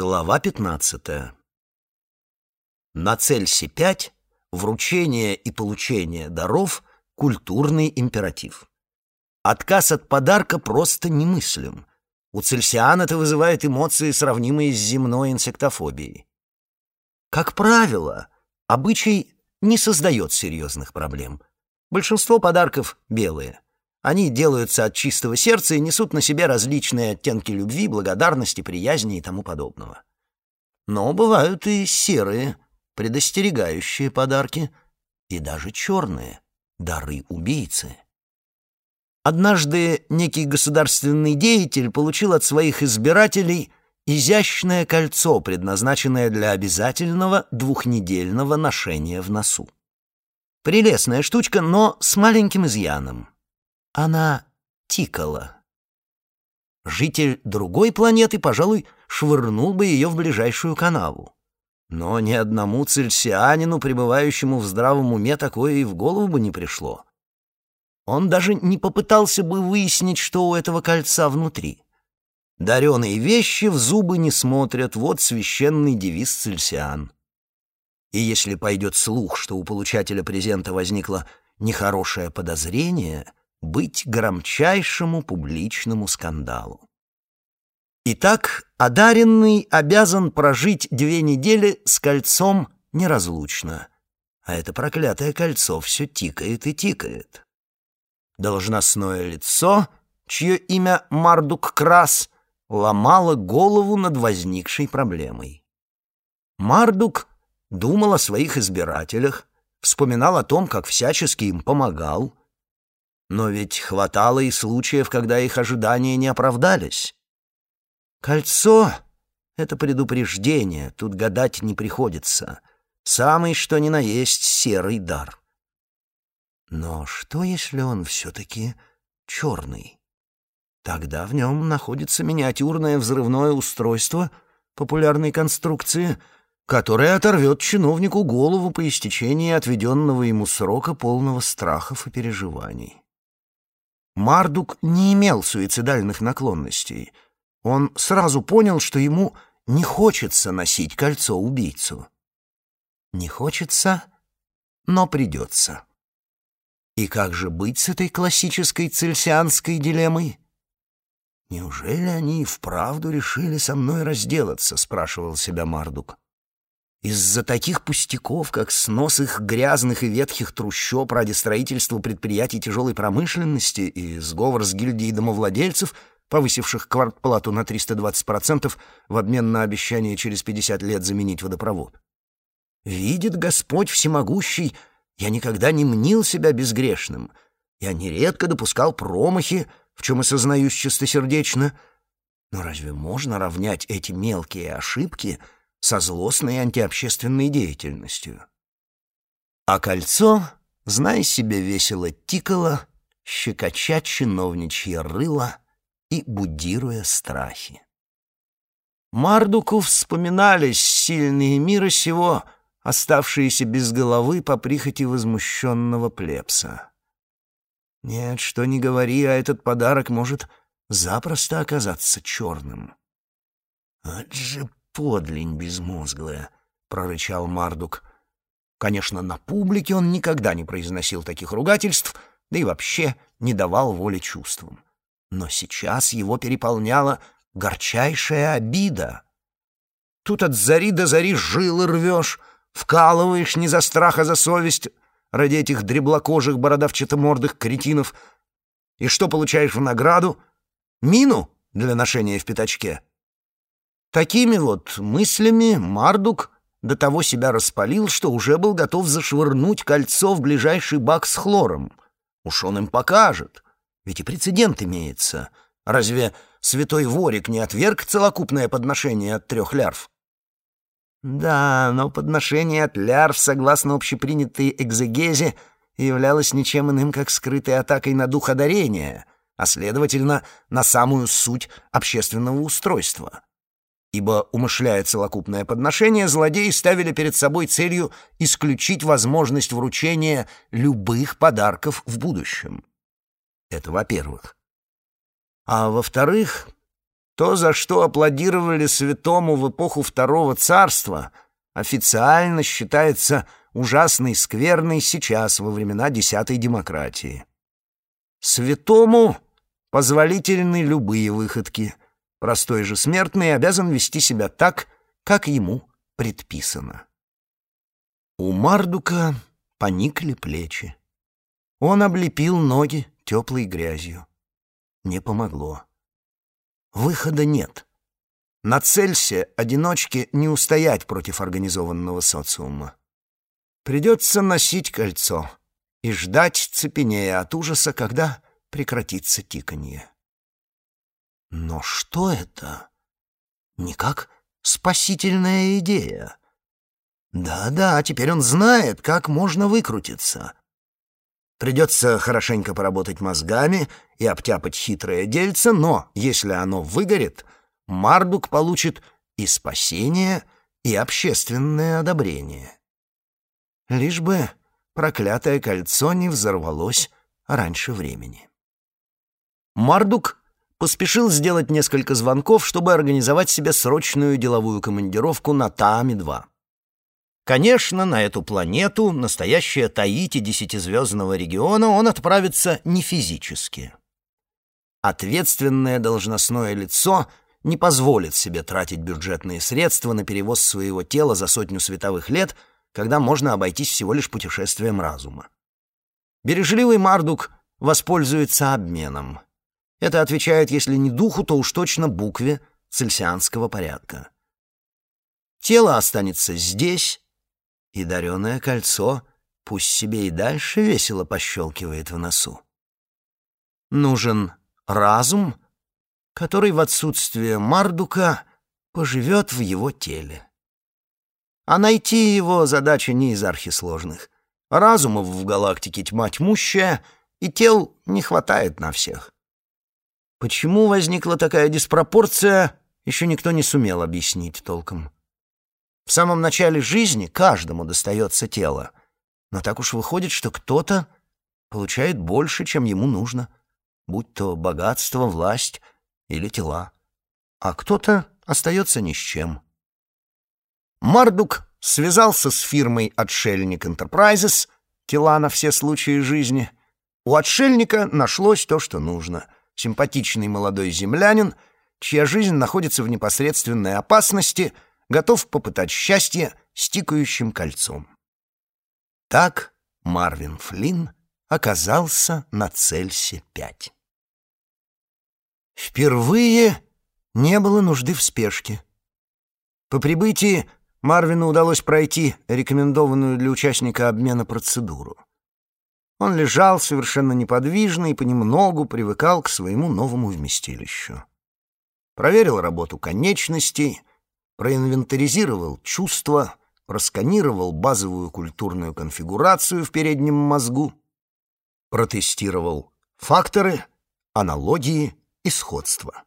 Глава 15. На Цельсе-5 вручение и получение даров — культурный императив. Отказ от подарка просто немыслим. У цельсиан это вызывает эмоции, сравнимые с земной инсектофобией. Как правило, обычай не создает серьезных проблем. Большинство подарков белые — они делаются от чистого сердца и несут на себе различные оттенки любви, благодарности, приязни и тому подобного. Но бывают и серые, предостерегающие подарки, и даже черные дары убийцы. Однажды некий государственный деятель получил от своих избирателей изящное кольцо, предназначенное для обязательного двухнедельного ношения в носу. Прелестная штучка, но с маленьким изъяном. Она тикала. Житель другой планеты, пожалуй, швырнул бы ее в ближайшую канаву. Но ни одному цельсианину, пребывающему в здравом уме, такое и в голову бы не пришло. Он даже не попытался бы выяснить, что у этого кольца внутри. Дареные вещи в зубы не смотрят, вот священный девиз цельсиан. И если пойдет слух, что у получателя презента возникло нехорошее подозрение — быть громчайшему публичному скандалу. Итак, одаренный обязан прожить две недели с кольцом неразлучно, а это проклятое кольцо все тикает и тикает. Должностное лицо, чье имя Мардук Крас, ломало голову над возникшей проблемой. Мардук думал о своих избирателях, вспоминал о том, как всячески им помогал, но ведь хватало и случаев, когда их ожидания не оправдались. Кольцо — это предупреждение, тут гадать не приходится. Самый что ни на есть серый дар. Но что, если он все-таки черный? Тогда в нем находится миниатюрное взрывное устройство популярной конструкции, которое оторвет чиновнику голову по истечении отведенного ему срока полного страхов и переживаний. Мардук не имел суицидальных наклонностей. Он сразу понял, что ему не хочется носить кольцо убийцу. Не хочется, но придется. И как же быть с этой классической цельсианской дилеммой? «Неужели они и вправду решили со мной разделаться?» — спрашивал себя Мардук. Из-за таких пустяков, как снос их грязных и ветхих трущоб ради строительства предприятий тяжелой промышленности и сговор с гильдией домовладельцев, повысивших квартплату на 320% в обмен на обещание через 50 лет заменить водопровод. Видит Господь всемогущий, я никогда не мнил себя безгрешным. Я нередко допускал промахи, в чем и сознаюсь чистосердечно. Но разве можно равнять эти мелкие ошибки — со злостной антиобщественной деятельностью. А кольцо, зная себе, весело тикало, щекоча чиновничье рыло и будируя страхи. Мардуку вспоминались сильные мира сего, оставшиеся без головы по прихоти возмущенного плебса. Нет, что ни говори, а этот подарок может запросто оказаться черным. «Вот же подлинь безмозглая», — прорычал Мардук. Конечно, на публике он никогда не произносил таких ругательств, да и вообще не давал воли чувствам. Но сейчас его переполняла горчайшая обида. Тут от зари до зари жилы рвешь, вкалываешь не за страх, а за совесть ради этих дреблокожих бородавчато-мордых кретинов. И что получаешь в награду? Мину для ношения в пятачке — Такими вот мыслями Мардук до того себя распалил, что уже был готов зашвырнуть кольцо в ближайший бак с хлором. Уж он им покажет, ведь и прецедент имеется. Разве святой Ворик не отверг целокупное подношение от трех лярв? Да, но подношение от лярв, согласно общепринятой экзегезе, являлось ничем иным, как скрытой атакой на дух одарения, а, следовательно, на самую суть общественного устройства ибо, умышляя целокупное подношение, злодеи ставили перед собой целью исключить возможность вручения любых подарков в будущем. Это во-первых. А во-вторых, То, за что аплодировали святому в эпоху Второго Царства, официально считается ужасной скверной сейчас, во времена Десятой Демократии. Святому позволительны любые выходки. Простой же смертный обязан вести себя так, как ему предписано. У Мардука поникли плечи. Он облепил ноги теплой грязью. Не помогло. Выхода нет. На Цельсе одиночке не устоять против организованного социума. Придется носить кольцо и ждать, цепенея от ужаса, когда прекратится тиканье. Но что это? Никак спасительная идея. Да-да, теперь он знает, как можно выкрутиться. Придется хорошенько поработать мозгами и обтяпать хитрое дельце, но если оно выгорит, Мардук получит и спасение, и общественное одобрение. Лишь бы проклятое кольцо не взорвалось раньше времени. Мардук поспешил сделать несколько звонков, чтобы организовать себе срочную деловую командировку на Таами-2. Конечно, на эту планету, настоящее Таити десятизвездного региона, он отправится не физически. Ответственное должностное лицо не позволит себе тратить бюджетные средства на перевоз своего тела за сотню световых лет, когда можно обойтись всего лишь путешествием разума. Бережливый Мардук воспользуется обменом. Это отвечает, если не духу, то уж точно букве цельсианского порядка. Тело останется здесь, и дареное кольцо пусть себе и дальше весело пощелкивает в носу. Нужен разум, который в отсутствие Мардука поживет в его теле. А найти его задача не из архисложных. Разумов в галактике тьма тьмущая, и тел не хватает на всех. Почему возникла такая диспропорция, еще никто не сумел объяснить толком. В самом начале жизни каждому достается тело, но так уж выходит, что кто-то получает больше, чем ему нужно, будь то богатство, власть или тела, а кто-то остается ни с чем. Мардук связался с фирмой «Отшельник Enterprises», тела на все случаи жизни. У отшельника нашлось то, что нужно — симпатичный молодой землянин, чья жизнь находится в непосредственной опасности, готов попытать счастье с тикающим кольцом. Так Марвин Флинн оказался на Цельсе-5. Впервые не было нужды в спешке. По прибытии Марвину удалось пройти рекомендованную для участника обмена процедуру. Он лежал совершенно неподвижно и понемногу привыкал к своему новому вместилищу. Проверил работу конечностей, проинвентаризировал чувства, просканировал базовую культурную конфигурацию в переднем мозгу, протестировал факторы, аналогии и сходства.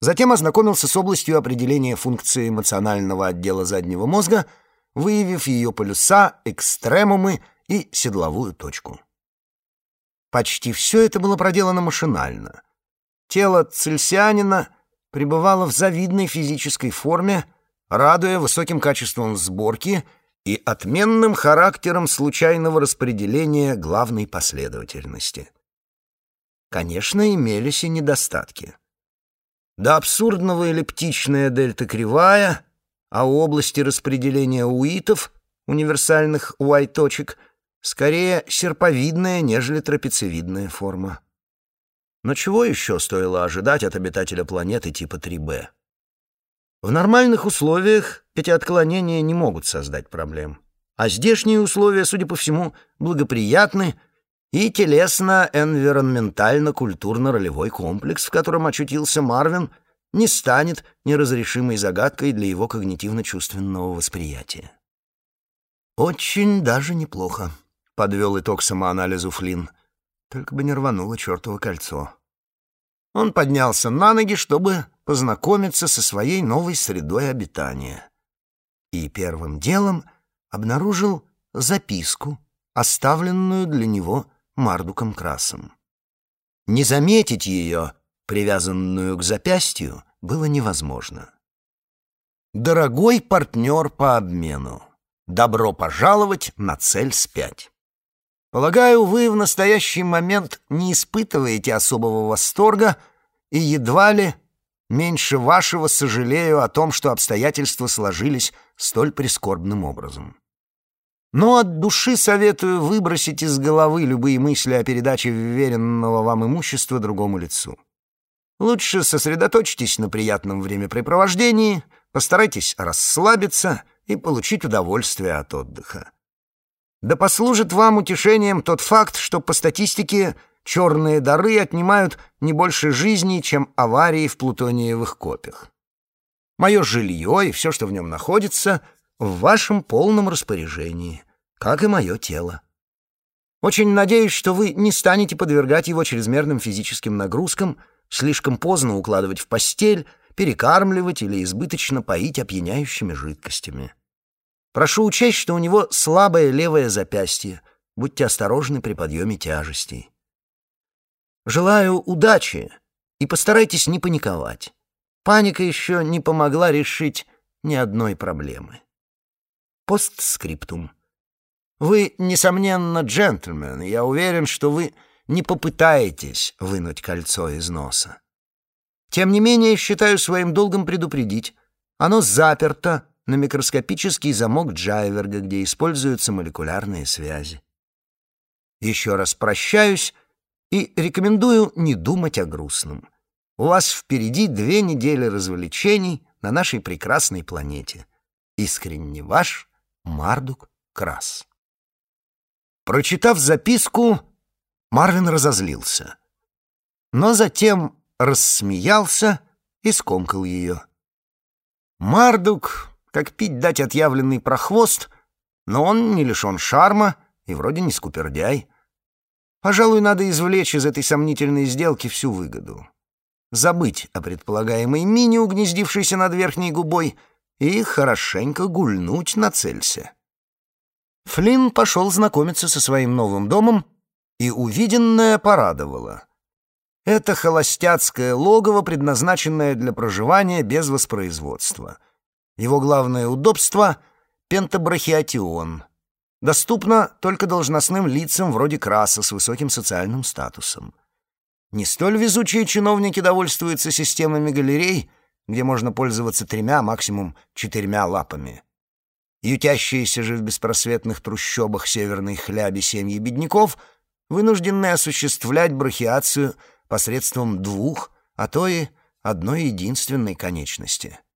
Затем ознакомился с областью определения функции эмоционального отдела заднего мозга, выявив ее полюса, экстремумы и седловую точку. Почти все это было проделано машинально. Тело цельсианина пребывало в завидной физической форме, радуя высоким качеством сборки и отменным характером случайного распределения главной последовательности. Конечно, имелись и недостатки. До абсурдного эллиптичная дельта-кривая, а у области распределения уитов, универсальных y-точек, Скорее серповидная, нежели трапециевидная форма. Но чего еще стоило ожидать от обитателя планеты типа 3Б? В нормальных условиях эти отклонения не могут создать проблем. А здешние условия, судя по всему, благоприятны, и телесно-энвиронментально-культурно-ролевой комплекс, в котором очутился Марвин, не станет неразрешимой загадкой для его когнитивно-чувственного восприятия. Очень даже неплохо подвел итог самоанализу Флинн. Только бы не рвануло чертово кольцо. Он поднялся на ноги, чтобы познакомиться со своей новой средой обитания. И первым делом обнаружил записку, оставленную для него Мардуком Красом. Не заметить ее, привязанную к запястью, было невозможно. Дорогой партнер по обмену, добро пожаловать на цель спять. Полагаю, вы в настоящий момент не испытываете особого восторга и едва ли меньше вашего сожалею о том, что обстоятельства сложились столь прискорбным образом. Но от души советую выбросить из головы любые мысли о передаче вверенного вам имущества другому лицу. Лучше сосредоточьтесь на приятном времяпрепровождении, постарайтесь расслабиться и получить удовольствие от отдыха. Да послужит вам утешением тот факт, что по статистике черные дары отнимают не больше жизни, чем аварии в плутониевых копиях. Мое жилье и все, что в нем находится, в вашем полном распоряжении, как и мое тело. Очень надеюсь, что вы не станете подвергать его чрезмерным физическим нагрузкам, слишком поздно укладывать в постель, перекармливать или избыточно поить опьяняющими жидкостями. Прошу учесть, что у него слабое левое запястье. Будьте осторожны при подъеме тяжестей. Желаю удачи и постарайтесь не паниковать. Паника еще не помогла решить ни одной проблемы. Постскриптум. Вы, несомненно, джентльмен, я уверен, что вы не попытаетесь вынуть кольцо из носа. Тем не менее, считаю своим долгом предупредить. Оно заперто на микроскопический замок Джайверга, где используются молекулярные связи. Еще раз прощаюсь и рекомендую не думать о грустном. У вас впереди две недели развлечений на нашей прекрасной планете. Искренне ваш Мардук Крас. Прочитав записку, Марвин разозлился. Но затем рассмеялся и скомкал ее. Мардук как пить дать отъявленный прохвост, но он не лишен шарма и вроде не скупердяй. Пожалуй, надо извлечь из этой сомнительной сделки всю выгоду. Забыть о предполагаемой мине, угнездившейся над верхней губой, и хорошенько гульнуть на цельсе. Флинн пошел знакомиться со своим новым домом, и увиденное порадовало. Это холостяцкое логово, предназначенное для проживания без воспроизводства — его главное удобство — пентабрахиатион. Доступно только должностным лицам вроде Краса с высоким социальным статусом. Не столь везучие чиновники довольствуются системами галерей, где можно пользоваться тремя, максимум четырьмя лапами. Ютящиеся же в беспросветных трущобах северной хляби семьи бедняков вынуждены осуществлять брахиацию посредством двух, а то и одной единственной конечности —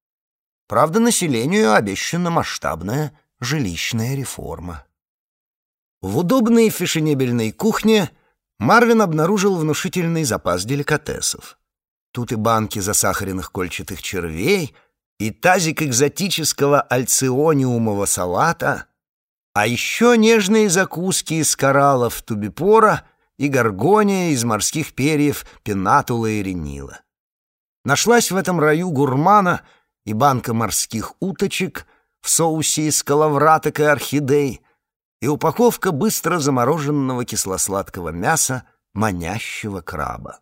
Правда, населению обещана масштабная жилищная реформа. В удобной фешенебельной кухне Марвин обнаружил внушительный запас деликатесов. Тут и банки засахаренных кольчатых червей, и тазик экзотического альциониумового салата, а еще нежные закуски из кораллов тубипора и горгония из морских перьев пенатула и ренила. Нашлась в этом раю гурмана — и банка морских уточек в соусе из коловраток и орхидей, и упаковка быстро замороженного кисло-сладкого мяса манящего краба.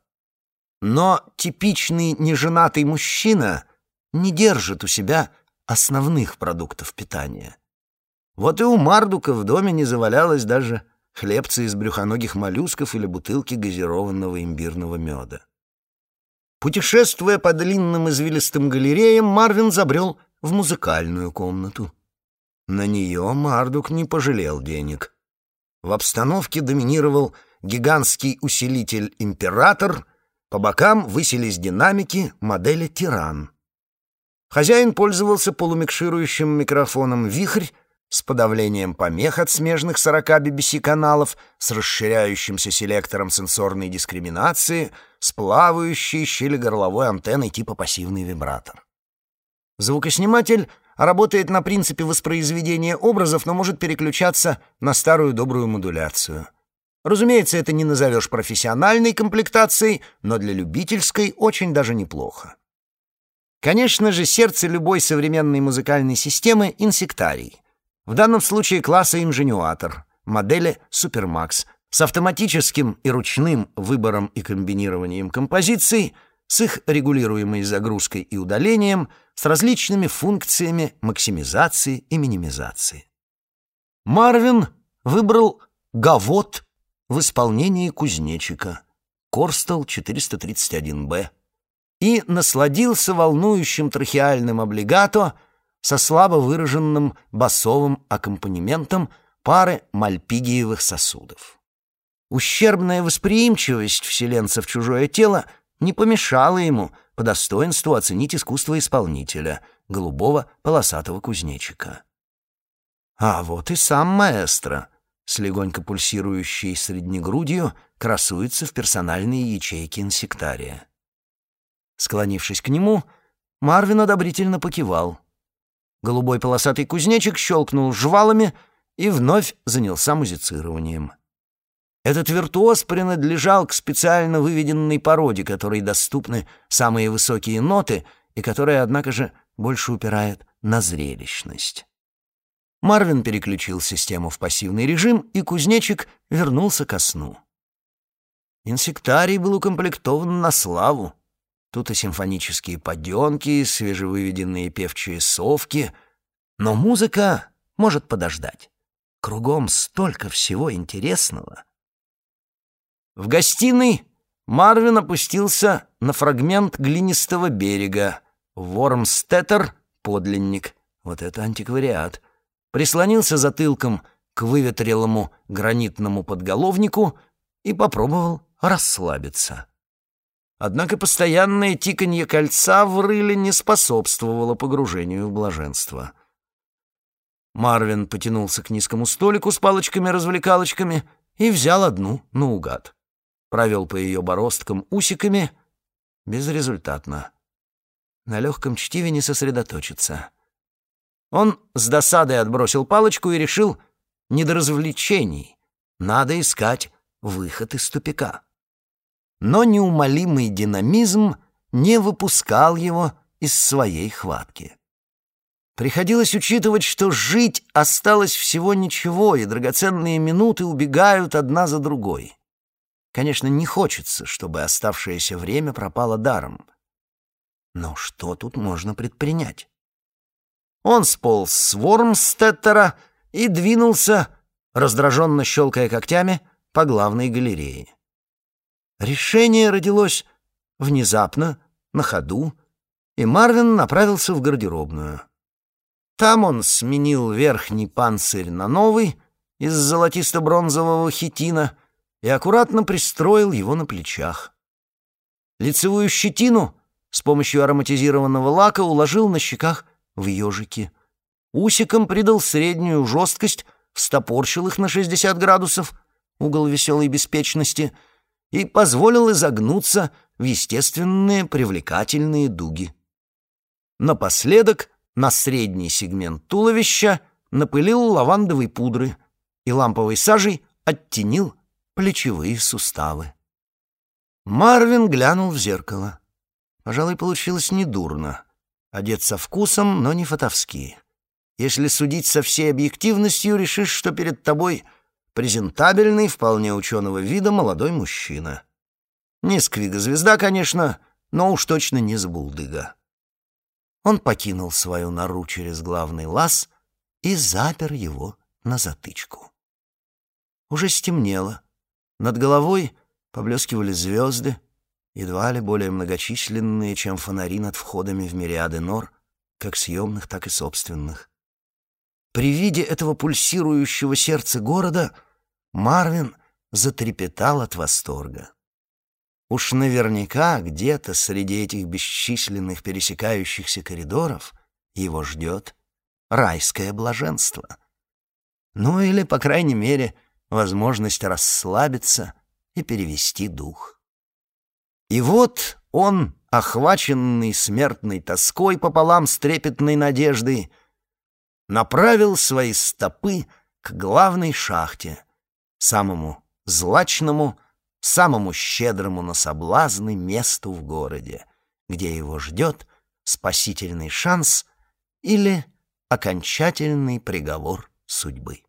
Но типичный неженатый мужчина не держит у себя основных продуктов питания. Вот и у Мардука в доме не завалялось даже хлебца из брюхоногих моллюсков или бутылки газированного имбирного меда. Путешествуя по длинным извилистым галереям, Марвин забрел в музыкальную комнату. На нее Мардук не пожалел денег. В обстановке доминировал гигантский усилитель «Император», по бокам высились динамики модели «Тиран». Хозяин пользовался полумикширующим микрофоном «Вихрь», с подавлением помех от смежных 40 BBC-каналов, с расширяющимся селектором сенсорной дискриминации, с плавающей щели-горловой антенной типа пассивный вибратор. Звукосниматель работает на принципе воспроизведения образов, но может переключаться на старую добрую модуляцию. Разумеется, это не назовешь профессиональной комплектацией, но для любительской очень даже неплохо. Конечно же, сердце любой современной музыкальной системы — инсектарий — в данном случае класса инженюатор, модели Супермакс, с автоматическим и ручным выбором и комбинированием композиций, с их регулируемой загрузкой и удалением, с различными функциями максимизации и минимизации. Марвин выбрал «Гавот» в исполнении кузнечика, Корстел 431-Б, и насладился волнующим трахеальным облигато со слабо выраженным басовым аккомпанементом пары мальпигиевых сосудов. Ущербная восприимчивость вселенца в чужое тело не помешала ему по достоинству оценить искусство исполнителя, голубого полосатого кузнечика. А вот и сам маэстро, с легонько пульсирующей среднегрудью, красуется в персональной ячейке инсектария. Склонившись к нему, Марвин одобрительно покивал. Голубой полосатый кузнечик щелкнул жвалами и вновь занялся музицированием. Этот виртуоз принадлежал к специально выведенной породе, которой доступны самые высокие ноты и которая, однако же, больше упирает на зрелищность. Марвин переключил систему в пассивный режим, и кузнечик вернулся ко сну. Инсектарий был укомплектован на славу. Тут и симфонические подёнки, свежевыведенные певчие совки. Но музыка может подождать. Кругом столько всего интересного — в гостиной Марвин опустился на фрагмент глинистого берега. Вормстеттер — подлинник. Вот это антиквариат. Прислонился затылком к выветрелому гранитному подголовнику и попробовал расслабиться. Однако постоянное тиканье кольца в рыле не способствовало погружению в блаженство. Марвин потянулся к низкому столику с палочками-развлекалочками и взял одну наугад провел по ее бороздкам усиками. Безрезультатно. На легком чтиве не сосредоточиться. Он с досадой отбросил палочку и решил, не до развлечений, надо искать выход из тупика. Но неумолимый динамизм не выпускал его из своей хватки. Приходилось учитывать, что жить осталось всего ничего, и драгоценные минуты убегают одна за другой. Конечно, не хочется, чтобы оставшееся время пропало даром. Но что тут можно предпринять? Он сполз с Вормстеттера и двинулся, раздраженно щелкая когтями, по главной галерее. Решение родилось внезапно, на ходу, и Марвин направился в гардеробную. Там он сменил верхний панцирь на новый из золотисто-бронзового хитина и аккуратно пристроил его на плечах. Лицевую щетину с помощью ароматизированного лака уложил на щеках в ежики. Усиком придал среднюю жесткость, встопорщил их на 60 градусов, угол веселой беспечности, и позволил изогнуться в естественные привлекательные дуги. Напоследок на средний сегмент туловища напылил лавандовой пудры и ламповой сажей оттенил плечевые суставы. Марвин глянул в зеркало. Пожалуй, получилось недурно. Одет со вкусом, но не фатовски. Если судить со всей объективностью, решишь, что перед тобой презентабельный, вполне ученого вида молодой мужчина. Не сквига-звезда, конечно, но уж точно не сбулдыга. Он покинул свою нору через главный лаз и запер его на затычку. Уже стемнело. Над головой поблескивали звезды, едва ли более многочисленные, чем фонари над входами в мириады нор, как съемных, так и собственных. При виде этого пульсирующего сердца города Марвин затрепетал от восторга. Уж наверняка где-то среди этих бесчисленных пересекающихся коридоров его ждет райское блаженство. Ну или, по крайней мере, — возможность расслабиться и перевести дух. И вот он, охваченный смертной тоской пополам с трепетной надеждой, направил свои стопы к главной шахте, самому злачному, самому щедрому на соблазны месту в городе, где его ждет спасительный шанс или окончательный приговор судьбы.